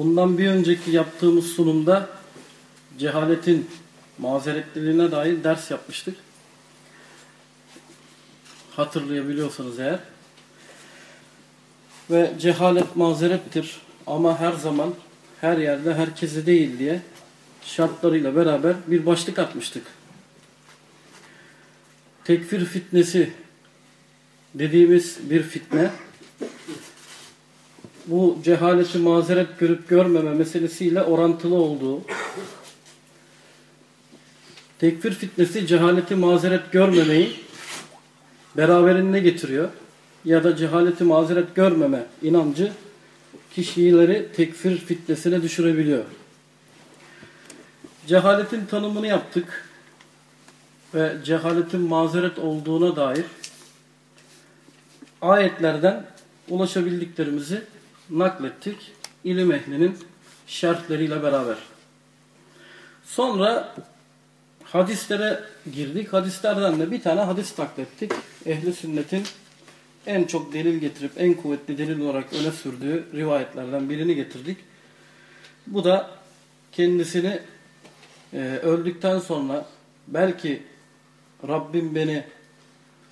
Bundan bir önceki yaptığımız sunumda cehaletin mazeretliliğine dair ders yapmıştık. Hatırlayabiliyorsanız eğer. Ve cehalet mazerettir ama her zaman her yerde herkese değil diye şartlarıyla beraber bir başlık atmıştık. Tekfir fitnesi dediğimiz bir fitne bu cehaleti mazeret görüp görmeme meselesiyle orantılı olduğu tekfir fitnesi cehaleti mazeret görmemeyi beraberinde getiriyor ya da cehaleti mazeret görmeme inancı kişileri tekfir fitnesine düşürebiliyor. Cehaletin tanımını yaptık ve cehaletin mazeret olduğuna dair ayetlerden ulaşabildiklerimizi naklettik. İlim ehlinin şartlarıyla beraber. Sonra hadislere girdik. Hadislerden de bir tane hadis naklettik. Ehli sünnetin en çok delil getirip en kuvvetli delil olarak öne sürdüğü rivayetlerden birini getirdik. Bu da kendisini e, öldükten sonra belki Rabbim beni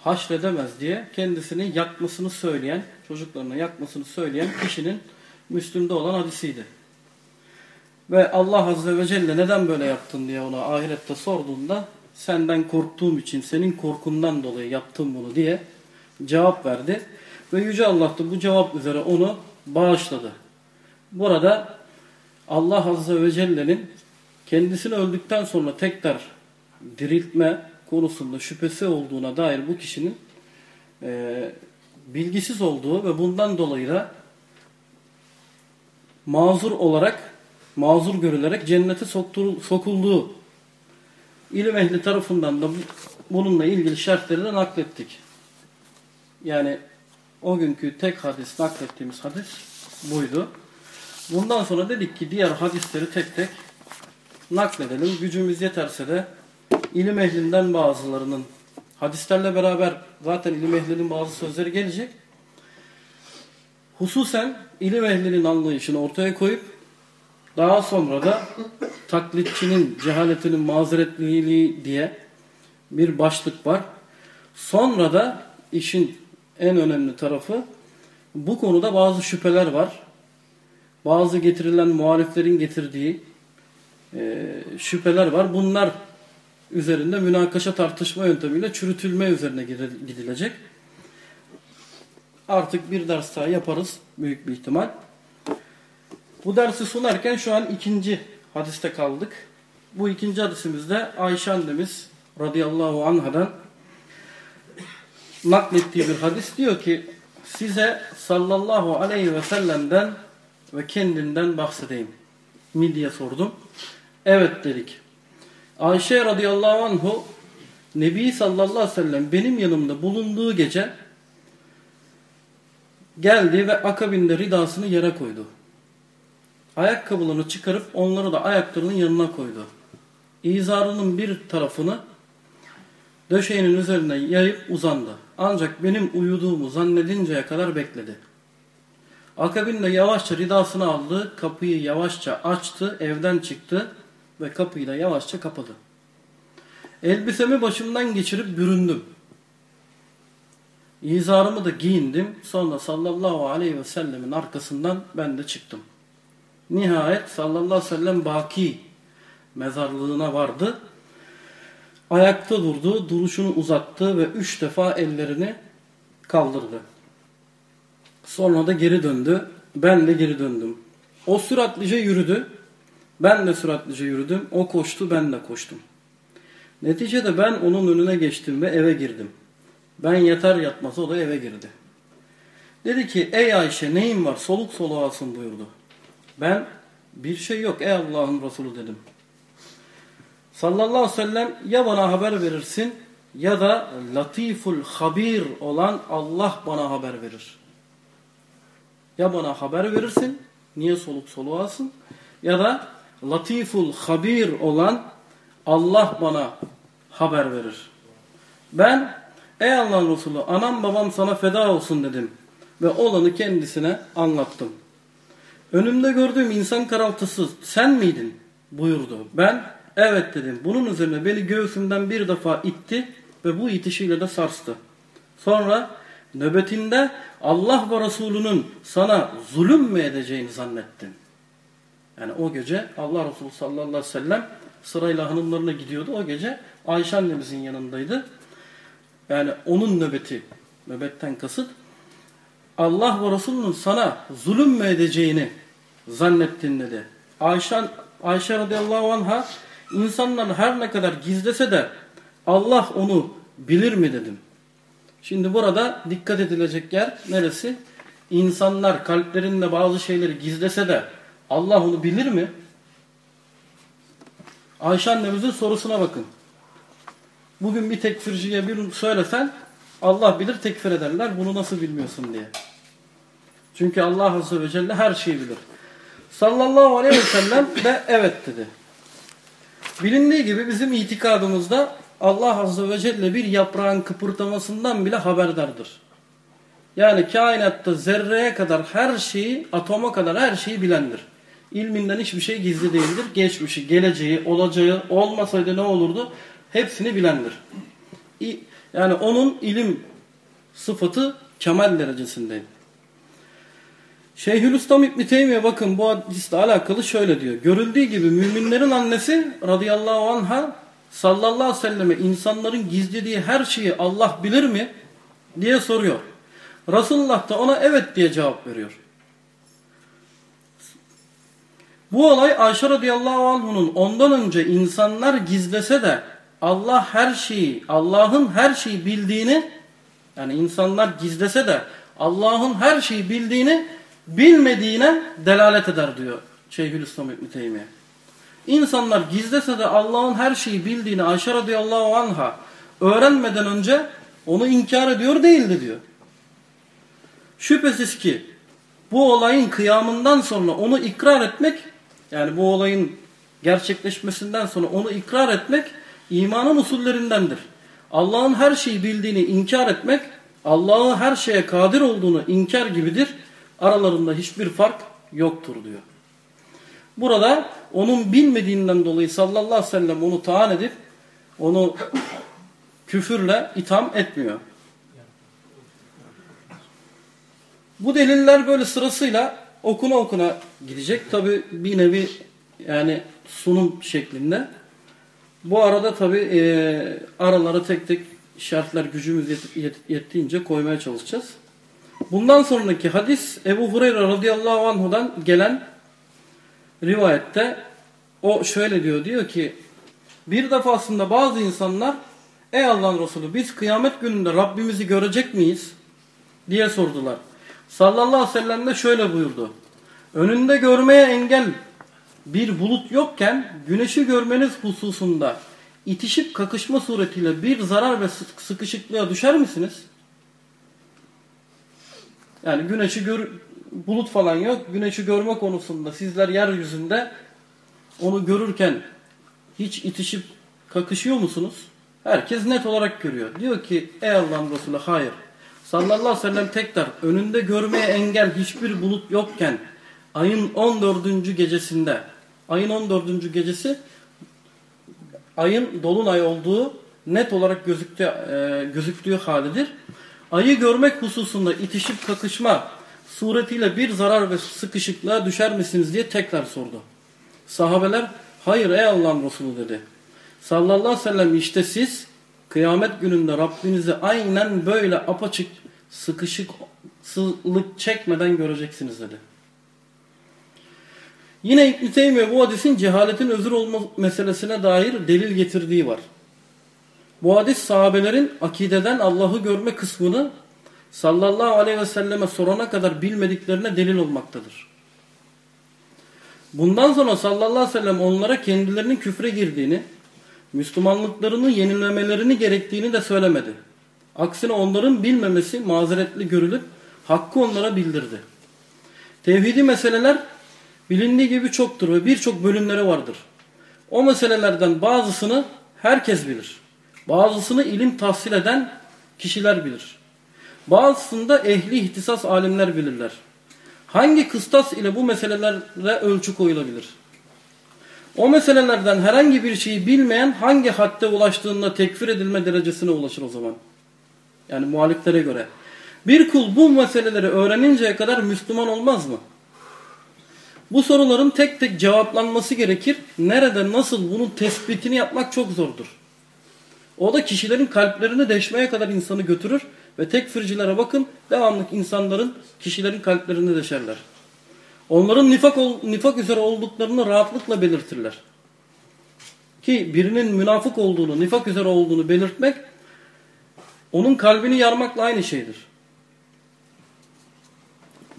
haşredemez diye kendisini yakmasını söyleyen, çocuklarına yakmasını söyleyen kişinin Müslüm'de olan hadisiydi. Ve Allah Azze ve Celle neden böyle yaptın diye ona ahirette sorduğunda senden korktuğum için, senin korkundan dolayı yaptım bunu diye cevap verdi. Ve Yüce Allah da bu cevap üzere onu bağışladı. Burada Allah Azze ve Celle'nin kendisini öldükten sonra tekrar diriltme konusunda şüphesi olduğuna dair bu kişinin e, bilgisiz olduğu ve bundan dolayı da mazur olarak, mazur görülerek cennete sokulduğu ilim ehli tarafından da bununla ilgili şartları da naklettik. Yani o günkü tek hadis, naklettiğimiz hadis buydu. Bundan sonra dedik ki diğer hadisleri tek tek nakledelim. Gücümüz yeterse de ilim ehlinden bazılarının hadislerle beraber zaten ilim ehlinin bazı sözleri gelecek. Hususen ilim ehlinin anlayışını ortaya koyup daha sonra da taklitçinin cehaletinin mazeretliliği diye bir başlık var. Sonra da işin en önemli tarafı bu konuda bazı şüpheler var. Bazı getirilen muhaliflerin getirdiği e, şüpheler var. Bunlar üzerinde münakaşa tartışma yöntemiyle çürütülme üzerine gidilecek. Artık bir ders daha yaparız büyük bir ihtimal. Bu dersi sunarken şu an ikinci hadiste kaldık. Bu ikinci hadisimizde Ayşe annemiz radıyallahu anhadan naklettiği bir hadis diyor ki size sallallahu aleyhi ve sellem'den ve kendinden bahsedeyim mi diye sordum. Evet dedik. Ayşe radıyallahu anhu Nebi sallallahu aleyhi ve sellem benim yanımda bulunduğu gece geldi ve akabinde ridasını yere koydu. Ayakkabılarını çıkarıp onları da ayaklarının yanına koydu. İzarının bir tarafını döşeğinin üzerine yayıp uzandı. Ancak benim uyuduğumu zannedinceye kadar bekledi. Akabinde yavaşça ridasını aldı, kapıyı yavaşça açtı, evden çıktı ve kapıyı da yavaşça kapadı. Elbisemi başımdan geçirip büründüm. İzarımı da giyindim. Sonra sallallahu aleyhi ve sellemin arkasından ben de çıktım. Nihayet sallallahu aleyhi ve sellem baki mezarlığına vardı. Ayakta durdu, duruşunu uzattı ve üç defa ellerini kaldırdı. Sonra da geri döndü. Ben de geri döndüm. O süratlice yürüdü. Ben de süratlice yürüdüm. O koştu, ben de koştum. Neticede ben onun önüne geçtim ve eve girdim. Ben yatar yatmaz o da eve girdi. Dedi ki ey Ayşe neyin var soluk soluğasın buyurdu. Ben Bir şey yok ey Allah'ın Resulü dedim. Sallallahu aleyhi ve sellem ya bana haber verirsin ya da latiful habir olan Allah bana haber verir. Ya bana haber verirsin, niye soluk soluğasın? Ya da latiful habir olan Allah bana haber verir. Ben ey Allah'ın Resulü anam babam sana feda olsun dedim ve olanı kendisine anlattım. Önümde gördüğüm insan karaltısı sen miydin buyurdu. Ben evet dedim. Bunun üzerine beni göğsümden bir defa itti ve bu itişiyle de sarstı. Sonra nöbetinde Allah ve Resulünün sana zulüm mü edeceğini zannettin. Yani o gece Allah Resulü sallallahu aleyhi ve sellem sırayla hanımlarına gidiyordu. O gece Ayşe annemizin yanındaydı. Yani onun nöbeti, nöbetten kasıt Allah ve Resulünün sana zulüm mü edeceğini zannettin dedi. Ayşe, Ayşe radıyallahu anh'a insanlar her ne kadar gizlese de Allah onu bilir mi dedim. Şimdi burada dikkat edilecek yer neresi? İnsanlar kalplerinde bazı şeyleri gizlese de Allah onu bilir mi? Ayşe annemizin sorusuna bakın. Bugün bir tekfirciye bir söylesen Allah bilir tekfir ederler. Bunu nasıl bilmiyorsun diye. Çünkü Allah Azze ve Celle her şeyi bilir. Sallallahu aleyhi ve sellem de evet dedi. Bilindiği gibi bizim itikadımızda Allah Azze ve Celle bir yaprağın kıpırtamasından bile haberdardır. Yani kainatta zerreye kadar her şeyi, atoma kadar her şeyi bilendir. İlminden hiçbir şey gizli değildir. Geçmişi, geleceği, olacağı, olmasaydı ne olurdu? Hepsini bilendir. Yani onun ilim sıfatı kemal derecesindeydi. Şeyhülislam İbni Teymiye bakın bu hadisle alakalı şöyle diyor. Görüldüğü gibi müminlerin annesi radıyallahu anha sallallahu aleyhi ve selleme insanların gizlediği her şeyi Allah bilir mi diye soruyor. Resulullah da ona evet diye cevap veriyor. Bu olay Ayşe radıyallahu anh'unun ondan önce insanlar gizlese de Allah her şeyi, Allah'ın her şeyi bildiğini yani insanlar gizlese de Allah'ın her şeyi bildiğini bilmediğine delalet eder diyor Şeyhülislam İbni Teymiye. İnsanlar gizlese de Allah'ın her şeyi bildiğini Ayşe radıyallahu anha öğrenmeden önce onu inkar ediyor değildi diyor. Şüphesiz ki bu olayın kıyamından sonra onu ikrar etmek yani bu olayın gerçekleşmesinden sonra onu ikrar etmek imanın usullerindendir. Allah'ın her şeyi bildiğini inkar etmek Allah'ın her şeye kadir olduğunu inkar gibidir. Aralarında hiçbir fark yoktur diyor. Burada onun bilmediğinden dolayı sallallahu aleyhi ve sellem onu taan edip onu küfürle itham etmiyor. Bu deliller böyle sırasıyla okuna okuna gidecek. Tabi bir nevi yani sunum şeklinde. Bu arada tabi e, aralara tek tek şartlar gücümüz yet, yet, yettiğince koymaya çalışacağız. Bundan sonraki hadis Ebu Hureyre radıyallahu anhudan gelen rivayette o şöyle diyor. Diyor ki bir defasında bazı insanlar ey Allah'ın Resulü biz kıyamet gününde Rabbimizi görecek miyiz? diye sordular. Sallallahu aleyhi ve sellem de şöyle buyurdu. Önünde görmeye engel bir bulut yokken güneşi görmeniz hususunda itişip kakışma suretiyle bir zarar ve sıkışıklığa düşer misiniz? Yani güneşi gör, bulut falan yok. Güneşi görme konusunda sizler yeryüzünde onu görürken hiç itişip kakışıyor musunuz? Herkes net olarak görüyor. Diyor ki ey Allah'ın Resulü hayır. Sallallahu aleyhi ve sellem tekrar önünde görmeye engel hiçbir bulut yokken ayın 14. gecesinde ayın 14. gecesi ayın dolunay olduğu net olarak gözüktüğü, e, gözüktüğü halidir. Ayı görmek hususunda itişip kakışma suretiyle bir zarar ve sıkışıklığa düşer misiniz diye tekrar sordu. Sahabeler hayır ey Allah'ın Resulü dedi. Sallallahu aleyhi ve sellem işte siz kıyamet gününde Rabbinizi aynen böyle apaçık sıkışıklık çekmeden göreceksiniz dedi. Yine İbn-i Teymiye bu hadisin cehaletin özür olma meselesine dair delil getirdiği var. Bu hadis sahabelerin akideden Allah'ı görme kısmını sallallahu aleyhi ve selleme sorana kadar bilmediklerine delil olmaktadır. Bundan sonra sallallahu aleyhi ve sellem onlara kendilerinin küfre girdiğini, Müslümanlıklarını yenilemelerini gerektiğini de söylemedi. Aksine onların bilmemesi mazeretli görülüp hakkı onlara bildirdi. Tevhidi meseleler bilindiği gibi çoktur ve birçok bölümleri vardır. O meselelerden bazısını herkes bilir. Bazısını ilim tahsil eden kişiler bilir. Bazısında ehli ihtisas alimler bilirler. Hangi kıstas ile bu meselelere ölçü koyulabilir? O meselelerden herhangi bir şeyi bilmeyen hangi hadde ulaştığında tekfir edilme derecesine ulaşır o zaman? Yani muhaliflere göre. Bir kul bu meseleleri öğreninceye kadar Müslüman olmaz mı? Bu soruların tek tek cevaplanması gerekir. Nerede, nasıl bunun tespitini yapmak çok zordur. O da kişilerin kalplerini deşmeye kadar insanı götürür ve tekfircilere bakın devamlı insanların, kişilerin kalplerini deşerler. Onların nifak, nifak üzere olduklarını rahatlıkla belirtirler. Ki birinin münafık olduğunu, nifak üzere olduğunu belirtmek onun kalbini yarmakla aynı şeydir.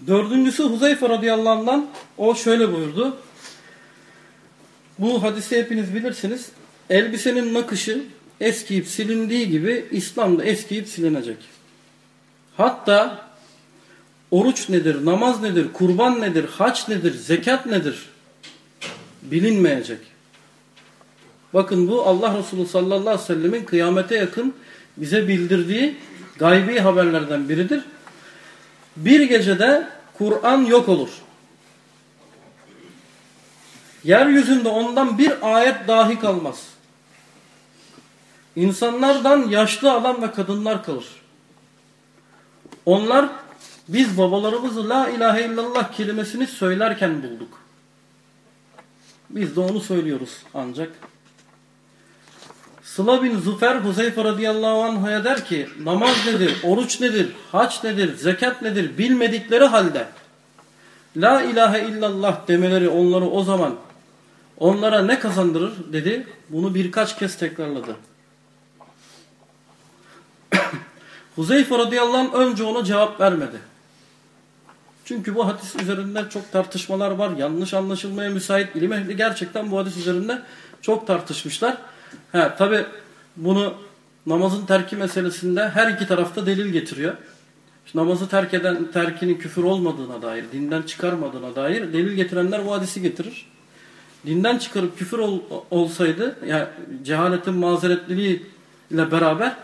Dördüncüsü Huzeyfe radıyallahu anh'dan o şöyle buyurdu. Bu hadisi hepiniz bilirsiniz. Elbisenin nakışı eskiyip silindiği gibi İslam da eskiyip silinecek. Hatta oruç nedir, namaz nedir, kurban nedir, haç nedir, zekat nedir bilinmeyecek. Bakın bu Allah Resulü sallallahu aleyhi ve sellemin kıyamete yakın bize bildirdiği gaybi haberlerden biridir. Bir gecede Kur'an yok olur. Yeryüzünde ondan bir ayet dahi kalmaz. İnsanlardan yaşlı adam ve kadınlar kalır. Onlar biz babalarımızı la ilahe illallah kelimesini söylerken bulduk. Biz de onu söylüyoruz ancak. Sıla bin Züfer Huzeyfe radıyallahu anh'a der ki namaz nedir, oruç nedir, haç nedir, zekat nedir bilmedikleri halde la ilahe illallah demeleri onları o zaman onlara ne kazandırır dedi. Bunu birkaç kez tekrarladı. Huzeyfe radıyallahu anh önce ona cevap vermedi. Çünkü bu hadis üzerinde çok tartışmalar var. Yanlış anlaşılmaya müsait ilim ehli gerçekten bu hadis üzerinde çok tartışmışlar. Ha, tabi bunu namazın terki meselesinde her iki tarafta delil getiriyor. İşte namazı terk eden terkinin küfür olmadığına dair, dinden çıkarmadığına dair delil getirenler bu hadisi getirir. Dinden çıkarıp küfür ol, olsaydı, yani cehaletin mazeretliliği ile beraber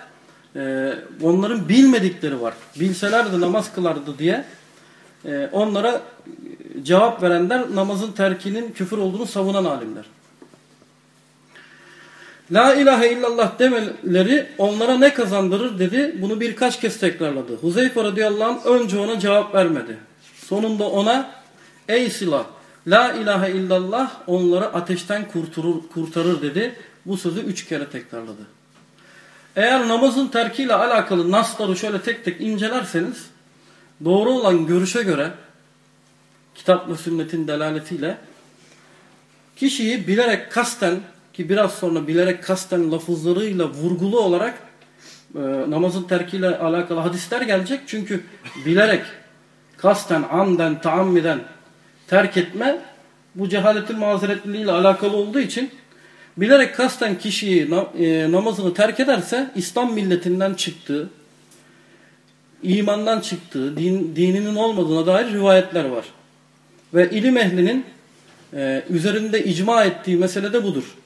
e, onların bilmedikleri var. Bilselerdi namaz kılardı diye e, onlara cevap verenler namazın terkinin küfür olduğunu savunan alimler. La ilahe illallah demeleri onlara ne kazandırır dedi. Bunu birkaç kez tekrarladı. Huzeyfe radıyallahu anh önce ona cevap vermedi. Sonunda ona ey silah la ilahe illallah onları ateşten kurtarır, kurtarır dedi. Bu sözü üç kere tekrarladı. Eğer namazın terkiyle alakalı nasları şöyle tek tek incelerseniz doğru olan görüşe göre kitap ve sünnetin delaletiyle kişiyi bilerek kasten ki biraz sonra bilerek kasten lafızlarıyla vurgulu olarak e, namazın terkiyle alakalı hadisler gelecek. Çünkü bilerek kasten, amden, taammiden terk etme bu cehaletin mazeretliliğiyle alakalı olduğu için bilerek kasten kişiyi e, namazını terk ederse İslam milletinden çıktığı, imandan çıktığı, din, dininin olmadığına dair rivayetler var. Ve ilim ehlinin e, üzerinde icma ettiği mesele de budur.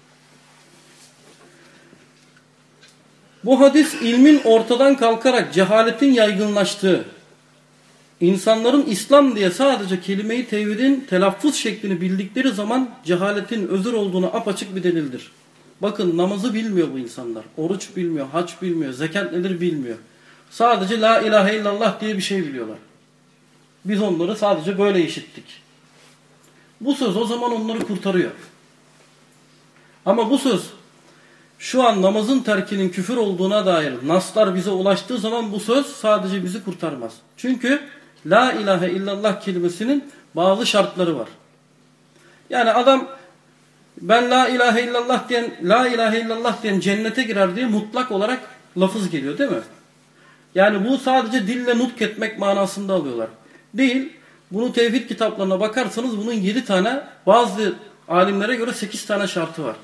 Bu hadis ilmin ortadan kalkarak cehaletin yaygınlaştığı, insanların İslam diye sadece kelimeyi tevhidin telaffuz şeklini bildikleri zaman cehaletin özür olduğunu apaçık bir delildir. Bakın namazı bilmiyor bu insanlar. Oruç bilmiyor, haç bilmiyor, zekat nedir bilmiyor. Sadece la ilahe illallah diye bir şey biliyorlar. Biz onları sadece böyle işittik. Bu söz o zaman onları kurtarıyor. Ama bu söz şu an namazın terkinin küfür olduğuna dair naslar bize ulaştığı zaman bu söz sadece bizi kurtarmaz. Çünkü la ilahe illallah kelimesinin bazı şartları var. Yani adam ben la ilahe illallah diyen la ilahe illallah diyen cennete girer diye mutlak olarak lafız geliyor değil mi? Yani bu sadece dille nutk etmek manasında alıyorlar. Değil. Bunu tevhid kitaplarına bakarsanız bunun 7 tane bazı alimlere göre 8 tane şartı var.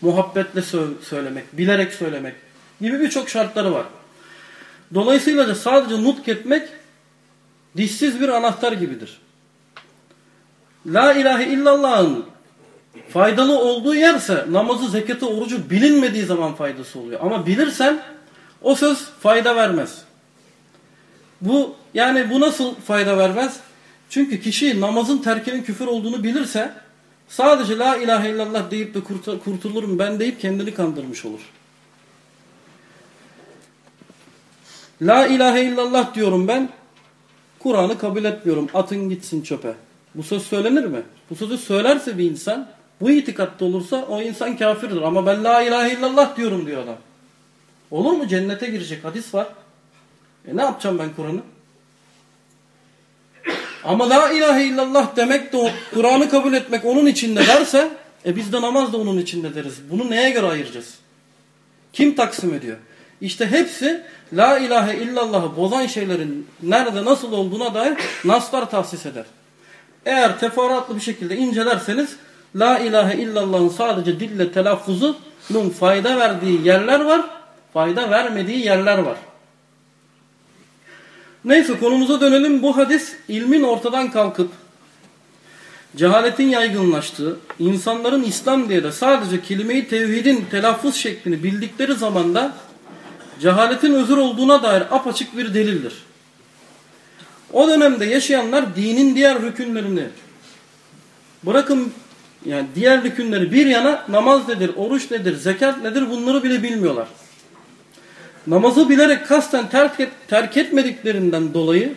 Muhabbetle söylemek, bilerek söylemek gibi birçok şartları var. Dolayısıyla da sadece nutk etmek dişsiz bir anahtar gibidir. La ilahe illallah'ın faydalı olduğu yerse namazı, zekatı, orucu bilinmediği zaman faydası oluyor. Ama bilirsen o söz fayda vermez. Bu yani bu nasıl fayda vermez? Çünkü kişi namazın terkinin küfür olduğunu bilirse sadece la ilahe illallah deyip de kurtulurum ben deyip kendini kandırmış olur. La ilahe illallah diyorum ben. Kur'an'ı kabul etmiyorum. Atın gitsin çöpe. Bu söz söylenir mi? Bu sözü söylerse bir insan bu itikatta olursa o insan kafirdir. Ama ben la ilahe illallah diyorum diyor adam. Olur mu? Cennete girecek hadis var. E ne yapacağım ben Kur'an'ı? Ama la ilahe illallah demek de Kur'an'ı kabul etmek onun içinde derse e biz de namaz da onun içinde deriz. Bunu neye göre ayıracağız? Kim taksim ediyor? İşte hepsi la ilahe illallah'ı bozan şeylerin nerede nasıl olduğuna dair naslar tahsis eder. Eğer teferruatlı bir şekilde incelerseniz la ilahe illallah'ın sadece dille telaffuzunun fayda verdiği yerler var, fayda vermediği yerler var. Neyse konumuza dönelim. Bu hadis ilmin ortadan kalkıp cehaletin yaygınlaştığı, insanların İslam diye de sadece kelimeyi tevhidin telaffuz şeklini bildikleri zamanda cehaletin özür olduğuna dair apaçık bir delildir. O dönemde yaşayanlar dinin diğer rükünlerini bırakın yani diğer rükünleri bir yana namaz nedir, oruç nedir, zekat nedir bunları bile bilmiyorlar. Namazı bilerek kasten terk, et, terk etmediklerinden dolayı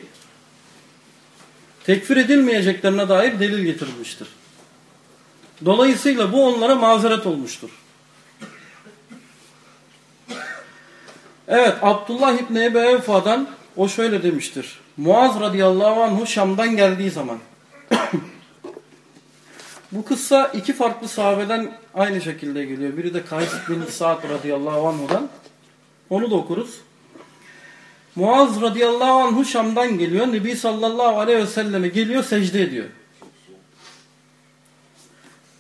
tekfir edilmeyeceklerine dair delil getirilmiştir. Dolayısıyla bu onlara mazeret olmuştur. Evet Abdullah İbni Ebu Evfa'dan o şöyle demiştir. Muaz radıyallahu anhu Şam'dan geldiği zaman. Bu kıssa iki farklı sahabeden aynı şekilde geliyor. Biri de Kays bin Sa'd radıyallahu anhu'dan. Onu da okuruz. Muaz radıyallahu anhu Şam'dan geliyor. Nebi sallallahu aleyhi ve selleme geliyor secde ediyor.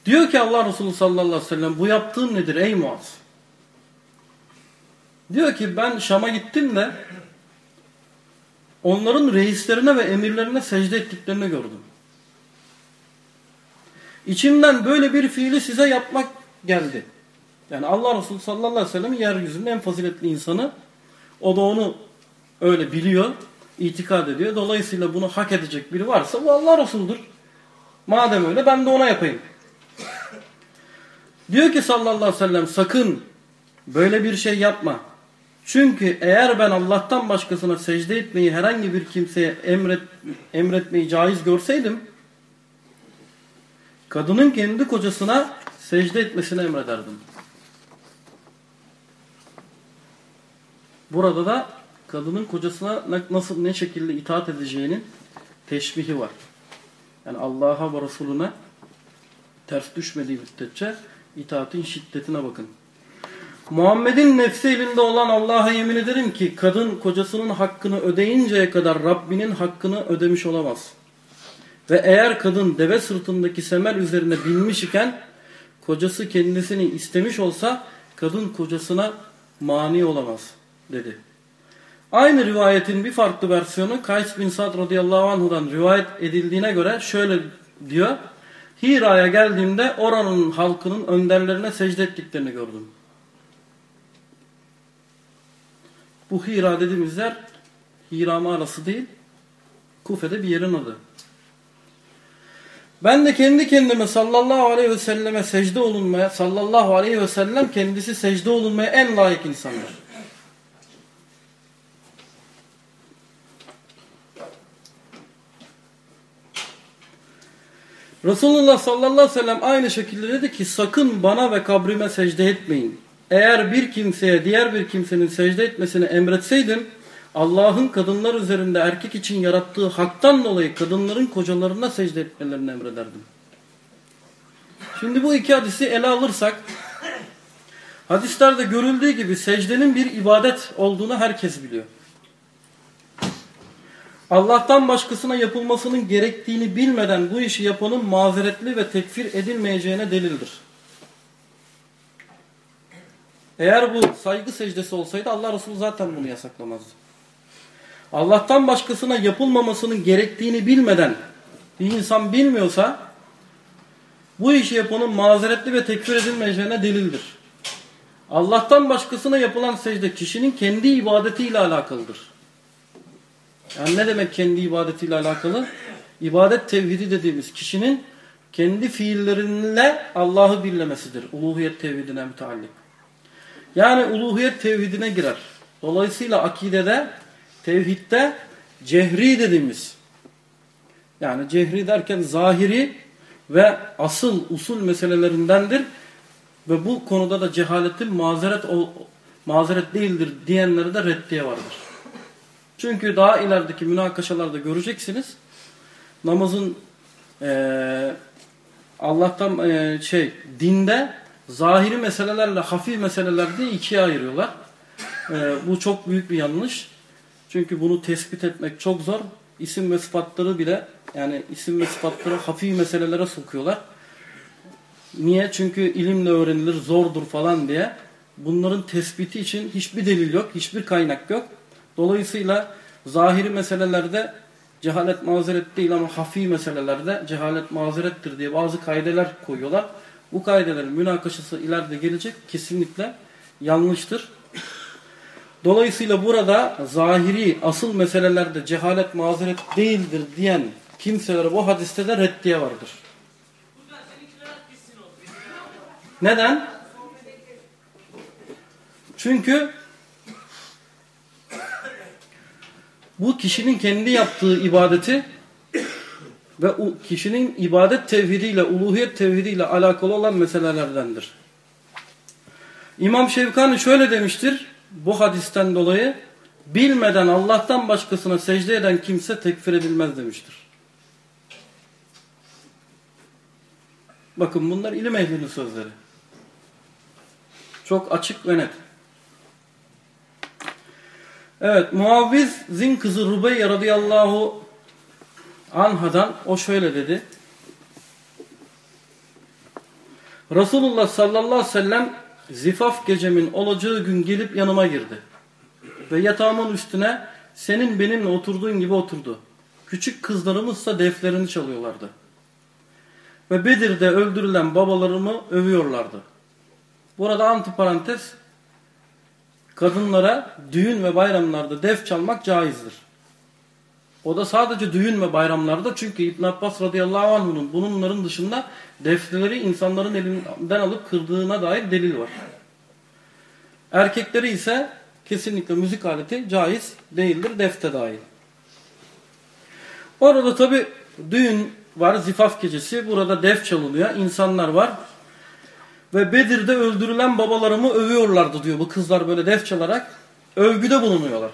Diyor ki Allah Resulü sallallahu aleyhi ve sellem bu yaptığın nedir ey Muaz? Diyor ki ben Şam'a gittim de onların reislerine ve emirlerine secde ettiklerini gördüm. İçimden böyle bir fiili size yapmak geldi. Yani Allah Resulü sallallahu aleyhi ve sellem yeryüzünün en faziletli insanı. O da onu öyle biliyor, itikad ediyor. Dolayısıyla bunu hak edecek biri varsa bu Allah Resulü'dür. Madem öyle ben de ona yapayım. Diyor ki sallallahu aleyhi ve sellem sakın böyle bir şey yapma. Çünkü eğer ben Allah'tan başkasına secde etmeyi herhangi bir kimseye emret, emretmeyi caiz görseydim kadının kendi kocasına secde etmesini emrederdim. Burada da kadının kocasına nasıl ne şekilde itaat edeceğinin teşbihi var. Yani Allah'a ve Resulüne ters düşmediği müddetçe itaatin şiddetine bakın. Muhammed'in nefsi elinde olan Allah'a yemin ederim ki kadın kocasının hakkını ödeyinceye kadar Rabbinin hakkını ödemiş olamaz. Ve eğer kadın deve sırtındaki semer üzerine binmiş iken kocası kendisini istemiş olsa kadın kocasına mani olamaz dedi. Aynı rivayetin bir farklı versiyonu Kays bin Sad radıyallahu anhudan rivayet edildiğine göre şöyle diyor. Hira'ya geldiğimde oranın halkının önderlerine secde ettiklerini gördüm. Bu Hira dediğimiz yer Hira mağarası değil, Kufe'de bir yerin adı. Ben de kendi kendime sallallahu aleyhi ve selleme secde olunmaya, sallallahu aleyhi ve sellem kendisi secde olunmaya en layık insandır. Resulullah sallallahu aleyhi ve sellem aynı şekilde dedi ki sakın bana ve kabrime secde etmeyin. Eğer bir kimseye diğer bir kimsenin secde etmesini emretseydim Allah'ın kadınlar üzerinde erkek için yarattığı haktan dolayı kadınların kocalarına secde etmelerini emrederdim. Şimdi bu iki hadisi ele alırsak hadislerde görüldüğü gibi secdenin bir ibadet olduğunu herkes biliyor. Allah'tan başkasına yapılmasının gerektiğini bilmeden bu işi yapanın mazeretli ve tekfir edilmeyeceğine delildir. Eğer bu saygı secdesi olsaydı Allah Resulü zaten bunu yasaklamazdı. Allah'tan başkasına yapılmamasının gerektiğini bilmeden bir insan bilmiyorsa bu işi yapanın mazeretli ve tekfir edilmeyeceğine delildir. Allah'tan başkasına yapılan secde kişinin kendi ibadetiyle alakalıdır. Yani ne demek kendi ibadetiyle alakalı? İbadet tevhidi dediğimiz kişinin kendi fiillerinle Allah'ı birlemesidir. Uluhiyet tevhidine müteallik. Yani uluhiyet tevhidine girer. Dolayısıyla akidede, tevhidde cehri dediğimiz yani cehri derken zahiri ve asıl usul meselelerindendir. Ve bu konuda da cehaletin mazeret, mazeret değildir diyenlere de reddiye vardır. Çünkü daha ilerideki münakaşalarda göreceksiniz. Namazın e, Allah'tan e, şey dinde zahiri meselelerle hafif meseleler diye ikiye ayırıyorlar. E, bu çok büyük bir yanlış. Çünkü bunu tespit etmek çok zor. İsim ve sıfatları bile yani isim ve sıfatları hafif meselelere sokuyorlar. Niye? Çünkü ilimle öğrenilir, zordur falan diye. Bunların tespiti için hiçbir delil yok, hiçbir kaynak yok. Dolayısıyla zahiri meselelerde cehalet mazeret değil ama hafi meselelerde cehalet mazerettir diye bazı kaideler koyuyorlar. Bu kaidelerin münakaşası ileride gelecek kesinlikle yanlıştır. Dolayısıyla burada zahiri asıl meselelerde cehalet mazeret değildir diyen kimselere bu hadiste de reddiye vardır. Neden? Çünkü bu kişinin kendi yaptığı ibadeti ve kişinin ibadet tevhidiyle, uluhiyet tevhidiyle alakalı olan meselelerdendir. İmam Şevkani şöyle demiştir bu hadisten dolayı bilmeden Allah'tan başkasına secde eden kimse tekfir edilmez demiştir. Bakın bunlar ilim ehlinin sözleri. Çok açık ve net. Evet, Muavviz'in kızı Rubeyye radıyallahu anhadan o şöyle dedi. Resulullah sallallahu aleyhi ve sellem zifaf gecemin olacağı gün gelip yanıma girdi. Ve yatağımın üstüne senin benimle oturduğun gibi oturdu. Küçük kızlarımızsa deflerini çalıyorlardı. Ve Bedir'de öldürülen babalarımı övüyorlardı. Burada antiparantez kadınlara düğün ve bayramlarda def çalmak caizdir. O da sadece düğün ve bayramlarda çünkü İbn Abbas radıyallahu anh'ın bunların dışında defleri insanların elinden alıp kırdığına dair delil var. Erkekleri ise kesinlikle müzik aleti caiz değildir defte dahil. Orada tabi düğün var zifaf gecesi burada def çalınıyor insanlar var ve Bedir'de öldürülen babalarımı övüyorlardı diyor bu kızlar böyle def çalarak övgüde bulunuyorlar.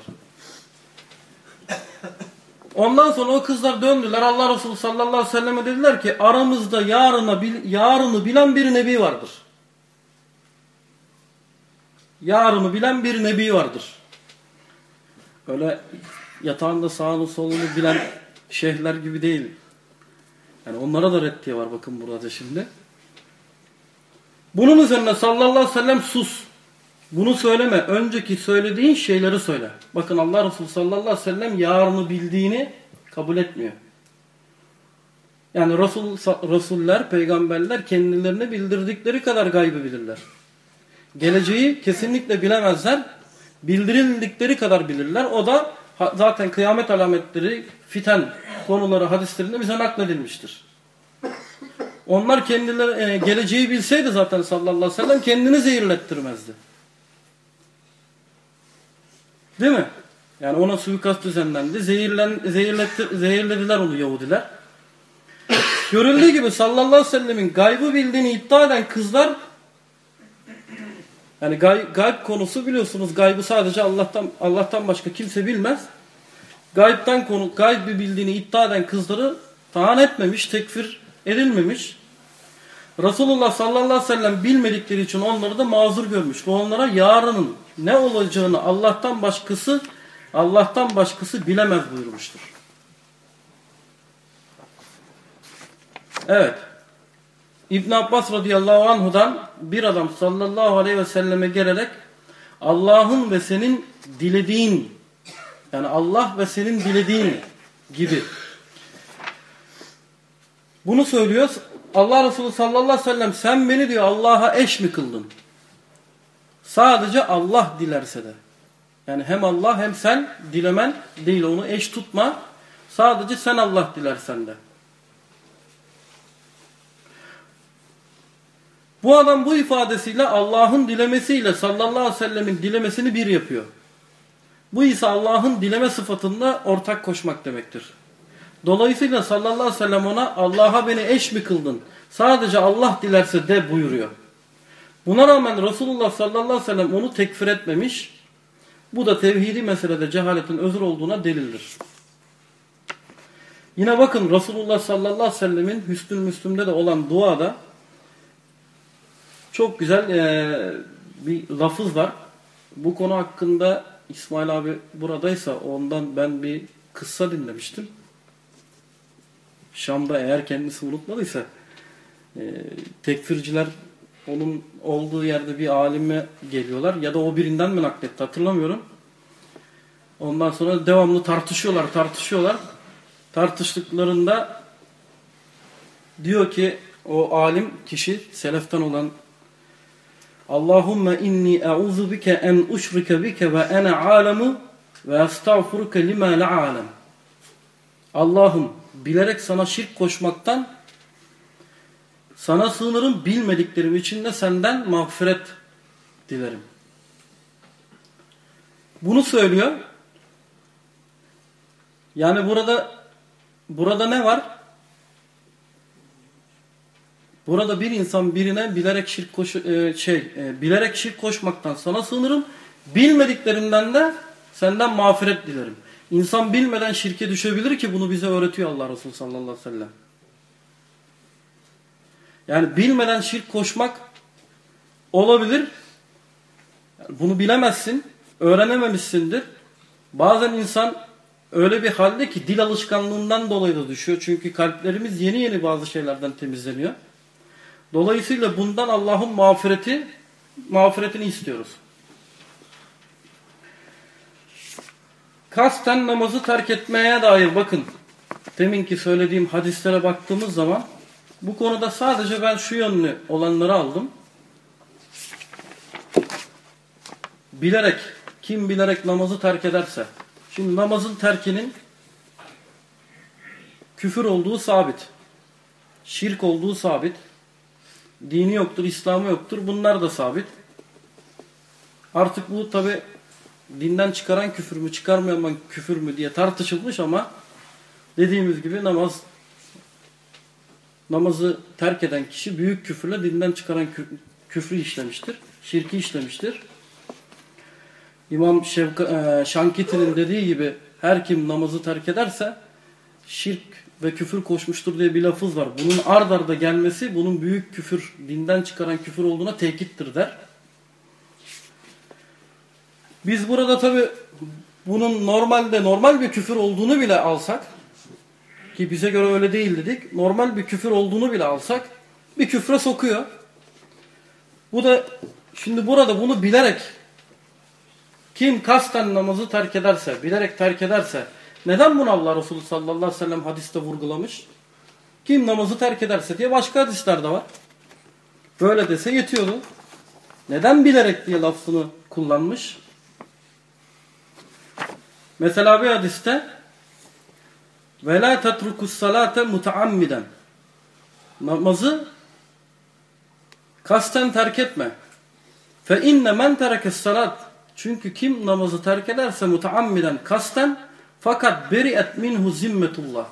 Ondan sonra o kızlar döndüler. Allah Resulü sallallahu aleyhi ve selleme dediler ki aramızda yarına, yarını bilen bir nebi vardır. Yarını bilen bir nebi vardır. Öyle yatağında sağını solunu bilen şeyhler gibi değil. Yani onlara da reddiye var bakın burada şimdi. Bunun üzerine sallallahu aleyhi ve sellem sus. Bunu söyleme. Önceki söylediğin şeyleri söyle. Bakın Allah Resulü sallallahu aleyhi ve sellem yarını bildiğini kabul etmiyor. Yani Resul, Resuller, peygamberler kendilerine bildirdikleri kadar gaybı bilirler. Geleceği kesinlikle bilemezler. Bildirildikleri kadar bilirler. O da zaten kıyamet alametleri, fiten konuları hadislerinde bize nakledilmiştir. Onlar kendileri e, geleceği bilseydi zaten sallallahu aleyhi ve sellem kendini zehirlettirmezdi. Değil mi? Yani ona suikast düzenlendi. Zehirlen, zehirletti, zehirlediler onu Yahudiler. Görüldüğü gibi sallallahu aleyhi ve sellemin gaybı bildiğini iddia eden kızlar yani gay, gayb konusu biliyorsunuz gaybı sadece Allah'tan Allah'tan başka kimse bilmez. Gaybtan konu gaybı bildiğini iddia eden kızları tahan etmemiş, tekfir edilmemiş. Resulullah sallallahu aleyhi ve sellem bilmedikleri için onları da mazur görmüş. Ve onlara yarının ne olacağını Allah'tan başkası Allah'tan başkası bilemez buyurmuştur. Evet. İbn Abbas radıyallahu anhu'dan bir adam sallallahu aleyhi ve selleme gelerek Allah'ın ve senin dilediğin yani Allah ve senin dilediğin gibi bunu söylüyor. Allah Resulü sallallahu aleyhi ve sellem sen beni diyor Allah'a eş mi kıldın? Sadece Allah dilerse de. Yani hem Allah hem sen dilemen değil onu eş tutma. Sadece sen Allah dilersen de. Bu adam bu ifadesiyle Allah'ın dilemesiyle sallallahu aleyhi ve sellemin dilemesini bir yapıyor. Bu ise Allah'ın dileme sıfatında ortak koşmak demektir. Dolayısıyla sallallahu aleyhi ve sellem ona Allah'a beni eş mi kıldın? Sadece Allah dilerse de buyuruyor. Buna rağmen Resulullah sallallahu aleyhi ve sellem onu tekfir etmemiş. Bu da tevhidi meselede cehaletin özür olduğuna delildir. Yine bakın Resulullah sallallahu aleyhi ve sellemin Hüsnül Müslüm'de de olan duada çok güzel e, bir lafız var. Bu konu hakkında İsmail abi buradaysa ondan ben bir kıssa dinlemiştim. Şam'da eğer kendisi unutmadıysa e, tekfirciler onun olduğu yerde bir alime geliyorlar ya da o birinden mi nakletti hatırlamıyorum. Ondan sonra devamlı tartışıyorlar tartışıyorlar. Tartıştıklarında diyor ki o alim kişi seleften olan Allahümme inni e'uzu bike en uşrike bike ve ene alemu ve estağfuruke lima la alem. Allah'ım bilerek sana şirk koşmaktan sana sığınırım bilmediklerim için de senden mağfiret dilerim. Bunu söylüyor. Yani burada burada ne var? Burada bir insan birine bilerek şirk koş e, şey e, bilerek şirk koşmaktan sana sığınırım. Bilmediklerimden de senden mağfiret dilerim. İnsan bilmeden şirke düşebilir ki bunu bize öğretiyor Allah Resulü sallallahu aleyhi ve sellem. Yani bilmeden şirk koşmak olabilir. Bunu bilemezsin. Öğrenememişsindir. Bazen insan öyle bir halde ki dil alışkanlığından dolayı da düşüyor. Çünkü kalplerimiz yeni yeni bazı şeylerden temizleniyor. Dolayısıyla bundan Allah'ın mağfireti, mağfiretini istiyoruz. Kasten namazı terk etmeye dair bakın. Deminki söylediğim hadislere baktığımız zaman bu konuda sadece ben şu yönlü olanları aldım. Bilerek, kim bilerek namazı terk ederse. Şimdi namazın terkinin küfür olduğu sabit. Şirk olduğu sabit. Dini yoktur, İslamı yoktur. Bunlar da sabit. Artık bu tabi dinden çıkaran küfür mü, çıkarmayan küfür mü diye tartışılmış ama dediğimiz gibi namaz namazı terk eden kişi büyük küfürle dinden çıkaran küfrü işlemiştir. Şirki işlemiştir. İmam Şevka, e, Şankiti'nin dediği gibi her kim namazı terk ederse şirk ve küfür koşmuştur diye bir lafız var. Bunun ard arda gelmesi bunun büyük küfür, dinden çıkaran küfür olduğuna tekittir der. Biz burada tabi bunun normalde normal bir küfür olduğunu bile alsak ki bize göre öyle değil dedik. Normal bir küfür olduğunu bile alsak bir küfre sokuyor. Bu da şimdi burada bunu bilerek kim kasten namazı terk ederse, bilerek terk ederse neden bunu Allah Resulü sallallahu aleyhi ve sellem hadiste vurgulamış? Kim namazı terk ederse diye başka hadisler de var. Böyle dese yetiyordu. Neden bilerek diye lafını kullanmış? Mesela bir hadiste ve la tetrukus salate mutaammiden namazı kasten terk etme. Fe inne men terekes salat çünkü kim namazı terk ederse mutaammiden kasten fakat beri'et minhu zimmetullah.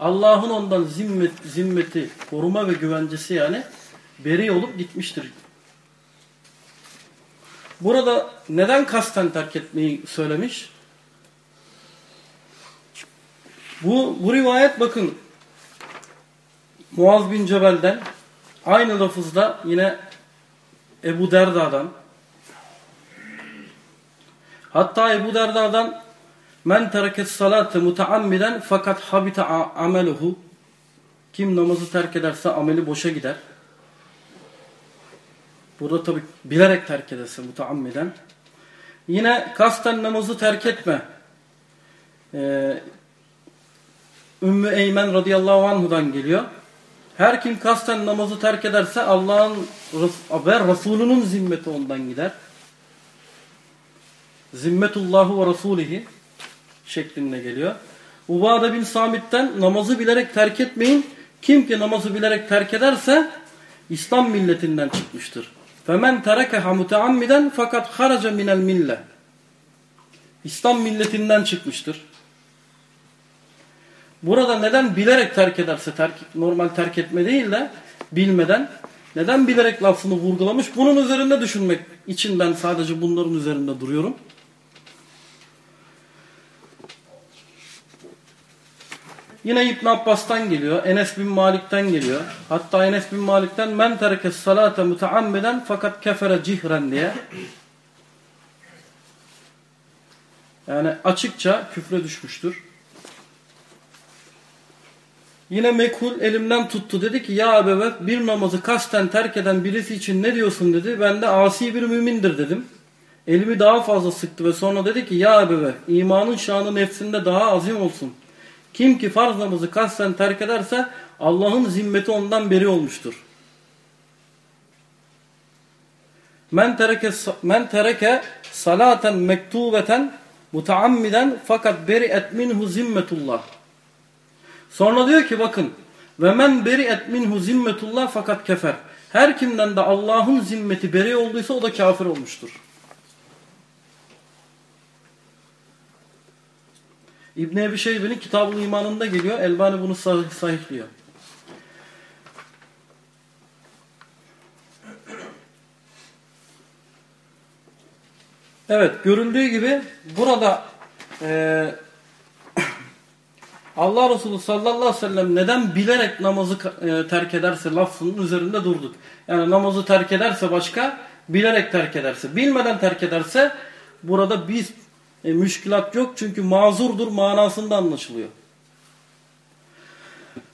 Allah'ın ondan zimmet, zimmeti, koruma ve güvencesi yani beri olup gitmiştir. Burada neden kasten terk etmeyi söylemiş? Bu, bu rivayet bakın Muaz bin Cebel'den aynı lafızda yine Ebu Derda'dan hatta Ebu Derda'dan men terekes salate mutaammiden fakat habita ameluhu Kim namazı terk ederse ameli boşa gider. Burada tabi bilerek terk ederse mutaammiden. Yine kasten namazı terk etme. Ee, Ümmü Eymen radıyallahu anhudan geliyor. Her kim kasten namazı terk ederse Allah'ın ve Resulünün zimmeti ondan gider. Zimmetullahu ve Resulihi şeklinde geliyor. Ubade bin Samit'ten namazı bilerek terk etmeyin. Kim ki namazı bilerek terk ederse İslam milletinden çıkmıştır. Femen terekeha muteammiden fakat haraca minel mille. İslam milletinden çıkmıştır. Burada neden bilerek terk ederse terk, normal terk etme değil de bilmeden neden bilerek lafını vurgulamış? Bunun üzerinde düşünmek için ben sadece bunların üzerinde duruyorum. Yine İbn Abbas'tan geliyor, Enes bin Malik'ten geliyor. Hatta Enes bin Malik'ten men tereke salate muteammeden fakat kefere cihren diye. Yani açıkça küfre düşmüştür. Yine mekhul elimden tuttu. Dedi ki ya Ebevek bir namazı kasten terk eden birisi için ne diyorsun dedi. Ben de asi bir mümindir dedim. Elimi daha fazla sıktı ve sonra dedi ki ya Ebevek imanın şanı nefsinde daha azim olsun. Kim ki farz namazı kasten terk ederse Allah'ın zimmeti ondan beri olmuştur. Men tereke, men tereke salaten mektubeten mutaammiden fakat beri'et minhu zimmetullah. Sonra diyor ki bakın ve men beri'et minhu zimmetullah fakat kefer. Her kimden de Allah'ın zimmeti beri olduysa o da kafir olmuştur. İbn Ebi Şeybe'nin kitab imanında geliyor. Elbani bunu sahih, sahihliyor. Evet görüldüğü gibi burada e, Allah Resulü sallallahu aleyhi ve sellem neden bilerek namazı e, terk ederse lafının üzerinde durduk. Yani namazı terk ederse başka, bilerek terk ederse, bilmeden terk ederse burada biz e, müşkilat yok çünkü mazurdur manasında anlaşılıyor.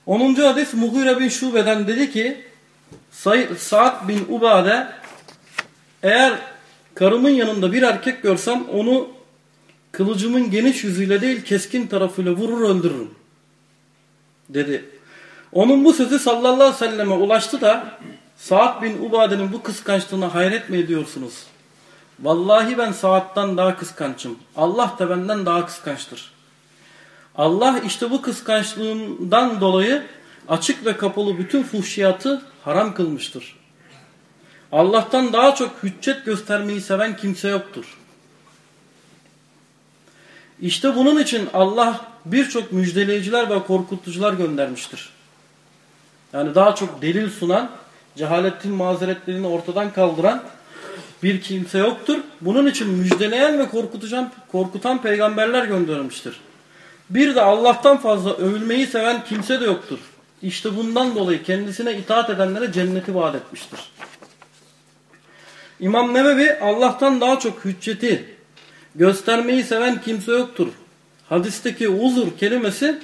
10. hadis Mughire bin Şube'den dedi ki Sa'd bin Ubade eğer karımın yanında bir erkek görsem onu kılıcımın geniş yüzüyle değil keskin tarafıyla vurur öldürürüm dedi. Onun bu sözü sallallahu aleyhi ve selleme ulaştı da Sa'd bin Ubade'nin bu kıskançlığına hayret mi ediyorsunuz? Vallahi ben Sa'd'dan daha kıskançım. Allah da benden daha kıskançtır. Allah işte bu kıskançlığından dolayı açık ve kapalı bütün fuhşiyatı haram kılmıştır. Allah'tan daha çok hüccet göstermeyi seven kimse yoktur. İşte bunun için Allah birçok müjdeleyiciler ve korkutucular göndermiştir. Yani daha çok delil sunan, cehaletin mazeretlerini ortadan kaldıran bir kimse yoktur. Bunun için müjdeleyen ve korkutucan, korkutan peygamberler göndermiştir. Bir de Allah'tan fazla övülmeyi seven kimse de yoktur. İşte bundan dolayı kendisine itaat edenlere cenneti vaat etmiştir. İmam Nevevi Allah'tan daha çok hücceti göstermeyi seven kimse yoktur. Hadisteki uzur kelimesi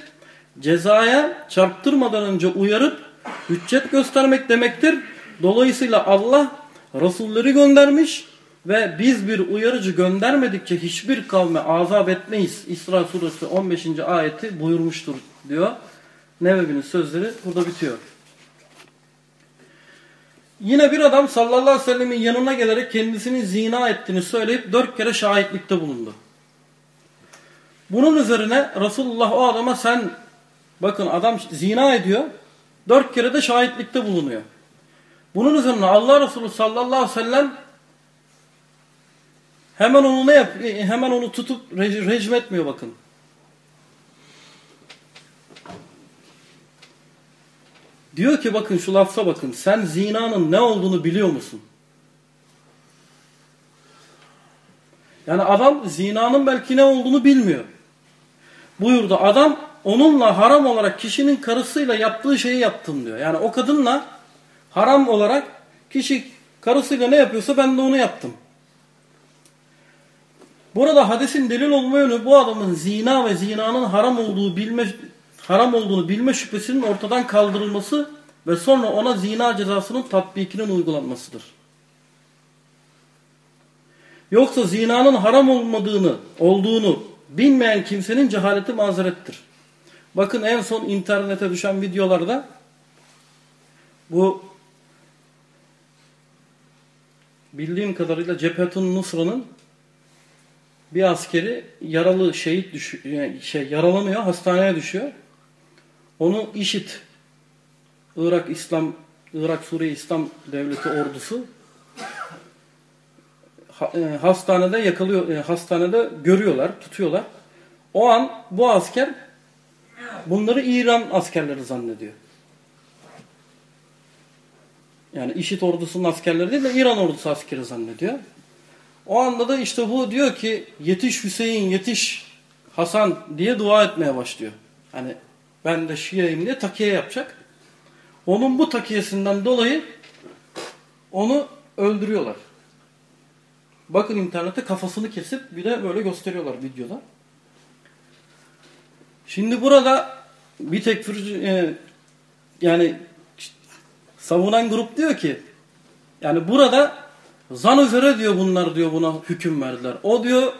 cezaya çarptırmadan önce uyarıp hüccet göstermek demektir. Dolayısıyla Allah Resulleri göndermiş ve biz bir uyarıcı göndermedikçe hiçbir kavme azap etmeyiz. İsra suresi 15. ayeti buyurmuştur diyor. Nevevi'nin sözleri burada bitiyor. Yine bir adam sallallahu aleyhi ve sellemin yanına gelerek kendisinin zina ettiğini söyleyip dört kere şahitlikte bulundu. Bunun üzerine Resulullah o adama sen bakın adam zina ediyor dört kere de şahitlikte bulunuyor. Bunun üzerine Allah Resulü sallallahu aleyhi ve sellem hemen onu ne yap hemen onu tutup rejim etmiyor bakın. Diyor ki bakın şu lafza bakın sen zinanın ne olduğunu biliyor musun? Yani adam zinanın belki ne olduğunu bilmiyor. Buyurdu adam onunla haram olarak kişinin karısıyla yaptığı şeyi yaptım diyor. Yani o kadınla haram olarak kişi karısıyla ne yapıyorsa ben de onu yaptım. Burada hadisin delil olma yönü bu adamın zina ve zinanın haram olduğu bilme haram olduğunu bilme şüphesinin ortadan kaldırılması ve sonra ona zina cezasının tatbikinin uygulanmasıdır. Yoksa zinanın haram olmadığını, olduğunu bilmeyen kimsenin cehaleti mazerettir. Bakın en son internete düşen videolarda bu bildiğim kadarıyla Cephetun Nusra'nın bir askeri yaralı şehit düşüyor, yani şey yaralanıyor, hastaneye düşüyor. Onu işit Irak İslam Irak Suriye İslam Devleti ordusu e, hastanede yakalıyor, e, hastanede görüyorlar, tutuyorlar. O an bu asker bunları İran askerleri zannediyor. Yani işit ordusunun askerleri değil de İran ordusu askeri zannediyor. O anda da işte bu diyor ki yetiş Hüseyin yetiş Hasan diye dua etmeye başlıyor. Hani ben de Şia'yım diye takiye yapacak. Onun bu takiyesinden dolayı onu öldürüyorlar. Bakın internette kafasını kesip bir de böyle gösteriyorlar videoda. Şimdi burada bir tekfirci e, yani savunan grup diyor ki yani burada zan üzere diyor bunlar diyor buna hüküm verdiler. O diyor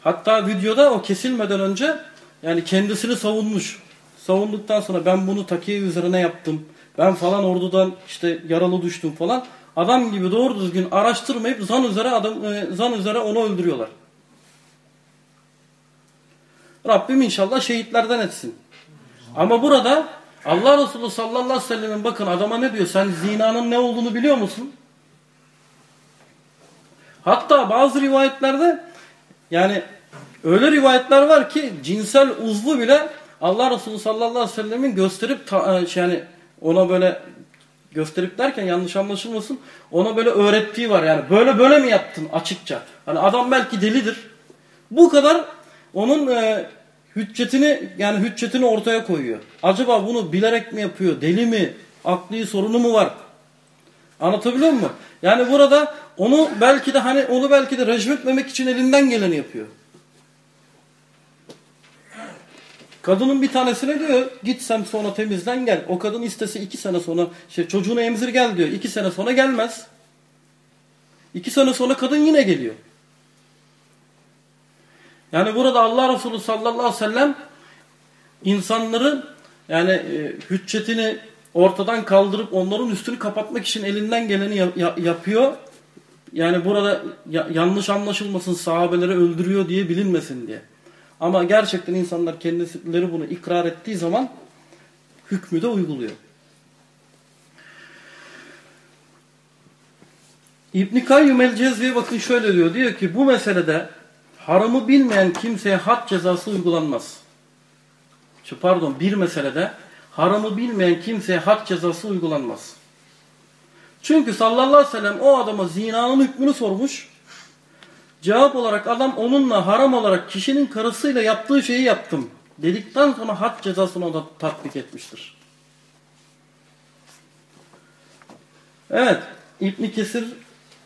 hatta videoda o kesilmeden önce yani kendisini savunmuş. Savunduktan sonra ben bunu takiye üzerine yaptım. Ben falan ordudan işte yaralı düştüm falan. Adam gibi doğru düzgün araştırmayıp zan üzere adam e, zan üzere onu öldürüyorlar. Rabbim inşallah şehitlerden etsin. Ama burada Allah Resulü sallallahu aleyhi ve sellem'in bakın adama ne diyor? Sen zinanın ne olduğunu biliyor musun? Hatta bazı rivayetlerde yani öyle rivayetler var ki cinsel uzvu bile Allah Resulü sallallahu aleyhi ve sellemin gösterip e, yani ona böyle gösterip derken yanlış anlaşılmasın ona böyle öğrettiği var yani böyle böyle mi yaptın açıkça. Hani adam belki delidir. Bu kadar onun e, hüccetini yani hüccetini ortaya koyuyor. Acaba bunu bilerek mi yapıyor? Deli mi? Akli sorunu mu var? Anlatabiliyor muyum? Yani burada onu belki de hani onu belki de rejim etmemek için elinden geleni yapıyor. Kadının bir tanesine diyor git sen sonra temizlen gel. O kadın istese iki sene sonra şey, çocuğunu emzir gel diyor. İki sene sonra gelmez. İki sene sonra kadın yine geliyor. Yani burada Allah Resulü sallallahu aleyhi ve sellem insanların yani e, hüccetini ortadan kaldırıp onların üstünü kapatmak için elinden geleni yap yapıyor. Yani burada ya yanlış anlaşılmasın sahabeleri öldürüyor diye bilinmesin diye. Ama gerçekten insanlar kendileri bunu ikrar ettiği zaman hükmü de uyguluyor. İbn-i Kayyum el-Cezvi'ye bakın şöyle diyor. Diyor ki bu meselede haramı bilmeyen kimseye had cezası uygulanmaz. Pardon bir meselede haramı bilmeyen kimseye had cezası uygulanmaz. Çünkü sallallahu aleyhi ve sellem o adama zinanın hükmünü sormuş. Cevap olarak adam onunla haram olarak kişinin karısıyla yaptığı şeyi yaptım dedikten sonra had cezasını da tatbik etmiştir. Evet, İbn Kesir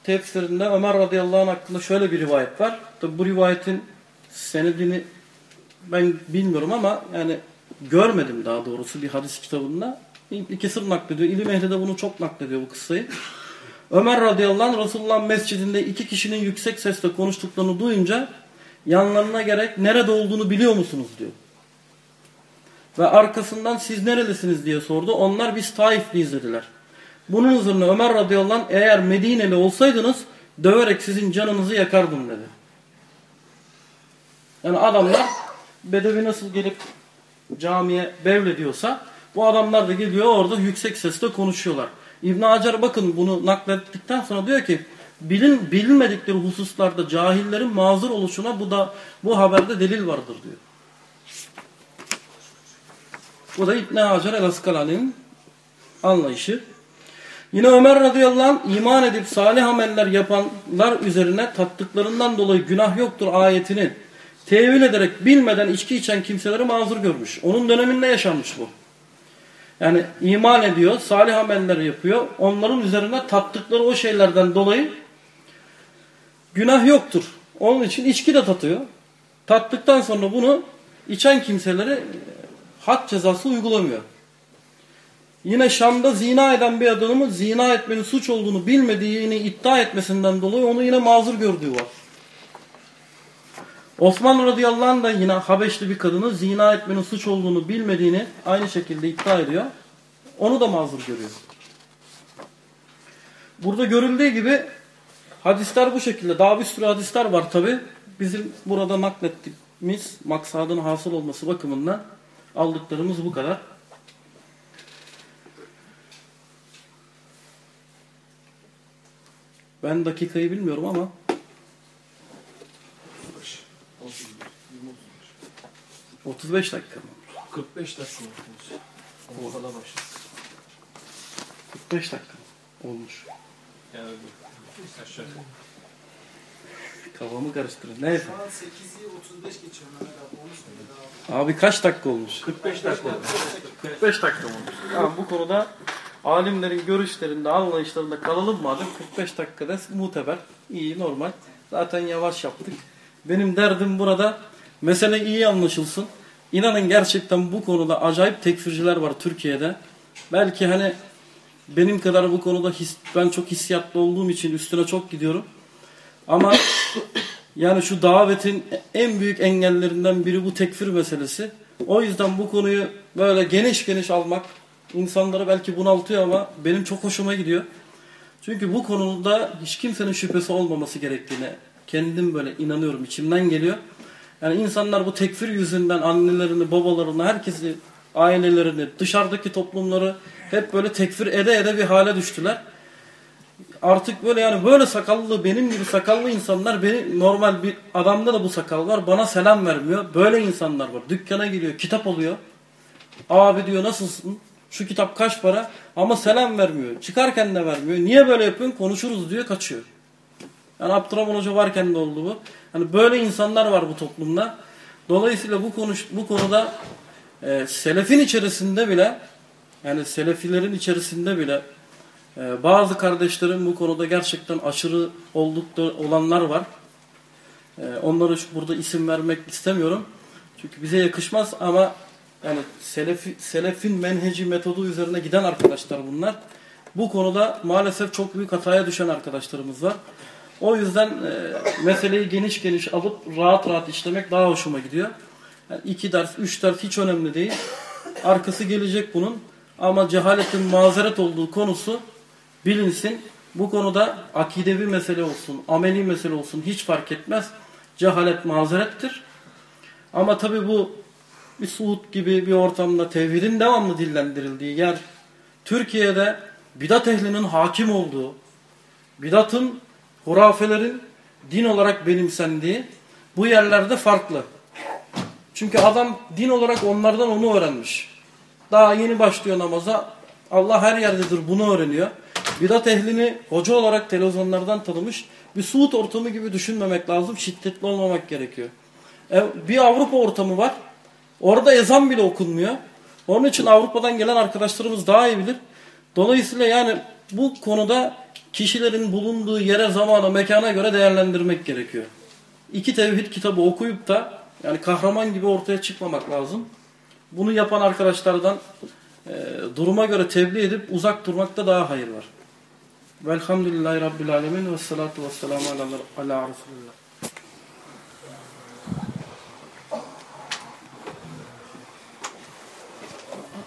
tefsirinde Ömer radıyallahu anh hakkında şöyle bir rivayet var. Tabi bu rivayetin senedini ben bilmiyorum ama yani görmedim daha doğrusu bir hadis kitabında. İbn Kesir naklediyor. İlim ehli de bunu çok naklediyor bu kıssayı. Ömer radıyallahu anh Resulullah mescidinde iki kişinin yüksek sesle konuştuklarını duyunca yanlarına gerek nerede olduğunu biliyor musunuz diyor. Ve arkasından siz nerelisiniz diye sordu. Onlar biz Taifliyiz dediler. Bunun üzerine Ömer radıyallahu anh eğer Medineli olsaydınız döverek sizin canınızı yakardım dedi. Yani adamlar Bedevi nasıl gelip camiye bevlediyorsa bu adamlar da geliyor orada yüksek sesle konuşuyorlar. İbn Hacer bakın bunu naklettikten sonra diyor ki bilin bilinmedikleri hususlarda cahillerin mazur oluşuna bu da bu haberde delil vardır diyor. Bu da İbn Hacer el-Askalani'nin anlayışı. Yine Ömer radıyallahu anh iman edip salih ameller yapanlar üzerine tattıklarından dolayı günah yoktur ayetini tevil ederek bilmeden içki içen kimseleri mazur görmüş. Onun döneminde yaşanmış bu. Yani iman ediyor, salih ameller yapıyor. Onların üzerine tattıkları o şeylerden dolayı günah yoktur. Onun için içki de tatıyor. Tattıktan sonra bunu içen kimseleri had cezası uygulamıyor. Yine Şam'da zina eden bir adamın zina etmenin suç olduğunu bilmediğini iddia etmesinden dolayı onu yine mazur gördüğü var. Osman radıyallahu anh da yine Habeşli bir kadını zina etmenin suç olduğunu bilmediğini aynı şekilde iddia ediyor. Onu da mazur görüyor. Burada görüldüğü gibi hadisler bu şekilde. Daha bir sürü hadisler var tabi. Bizim burada naklettiğimiz maksadın hasıl olması bakımından aldıklarımız bu kadar. Ben dakikayı bilmiyorum ama 35 dakika mı? 45 dakika olmuş. Ortada başladı. 45 dakika mı? olmuş. Yani aşağı. Kafamı karıştırın. Neyse. Şu an 8'i 35 geçiyor Mehmet abi. Onu söyle daha. Abi kaç dakika olmuş? 45 dakika olmuş. 45 dakika olmuş? Tamam bu konuda alimlerin görüşlerinde, anlayışlarında kalalım madem 45 dakikada muteber, iyi, normal. Zaten yavaş yaptık. Benim derdim burada mesele iyi anlaşılsın. İnanın gerçekten bu konuda acayip tekfirciler var Türkiye'de. Belki hani benim kadar bu konuda his, ben çok hissiyatlı olduğum için üstüne çok gidiyorum. Ama yani şu davetin en büyük engellerinden biri bu tekfir meselesi. O yüzden bu konuyu böyle geniş geniş almak insanları belki bunaltıyor ama benim çok hoşuma gidiyor. Çünkü bu konuda hiç kimsenin şüphesi olmaması gerektiğine kendim böyle inanıyorum. içimden geliyor. Yani insanlar bu tekfir yüzünden annelerini, babalarını, herkesi, ailelerini, dışarıdaki toplumları hep böyle tekfir ede ede bir hale düştüler artık böyle yani böyle sakallı benim gibi sakallı insanlar beni normal bir adamda da bu sakal var bana selam vermiyor. Böyle insanlar var. Dükkana giriyor kitap alıyor. Abi diyor nasılsın? Şu kitap kaç para? Ama selam vermiyor. Çıkarken de vermiyor. Niye böyle yapıyorsun? Konuşuruz diyor kaçıyor. Yani Abdurrahman Hoca varken de oldu bu. Hani böyle insanlar var bu toplumda. Dolayısıyla bu konuş bu konuda e, selefin içerisinde bile yani selefilerin içerisinde bile ee, bazı kardeşlerim bu konuda gerçekten aşırı oldukları olanlar var. Ee, onları şu burada isim vermek istemiyorum. Çünkü bize yakışmaz ama yani selefi, selefin menheci metodu üzerine giden arkadaşlar bunlar. Bu konuda maalesef çok büyük hataya düşen arkadaşlarımız var. O yüzden e, meseleyi geniş geniş alıp rahat rahat işlemek daha hoşuma gidiyor. Yani iki ders, üç ders hiç önemli değil. Arkası gelecek bunun. Ama cehaletin mazeret olduğu konusu bilinsin. Bu konuda akidevi mesele olsun, ameli mesele olsun hiç fark etmez. Cehalet mazerettir. Ama tabi bu bir Suud gibi bir ortamda tevhidin devamlı dillendirildiği yer Türkiye'de bidat ehlinin hakim olduğu, bidatın, hurafelerin din olarak benimsendiği bu yerlerde farklı. Çünkü adam din olarak onlardan onu öğrenmiş. Daha yeni başlıyor namaza. Allah her yerdedir bunu öğreniyor bidat ehlini hoca olarak televizyonlardan tanımış bir Suud ortamı gibi düşünmemek lazım. Şiddetli olmamak gerekiyor. E, bir Avrupa ortamı var. Orada ezan bile okunmuyor. Onun için Avrupa'dan gelen arkadaşlarımız daha iyi bilir. Dolayısıyla yani bu konuda kişilerin bulunduğu yere, zamana, mekana göre değerlendirmek gerekiyor. İki tevhid kitabı okuyup da yani kahraman gibi ortaya çıkmamak lazım. Bunu yapan arkadaşlardan e, duruma göre tebliğ edip uzak durmakta daha hayır var. Velhamdülillahi Rabbil Alemin ve salatu ve selamu ala, ala Resulullah.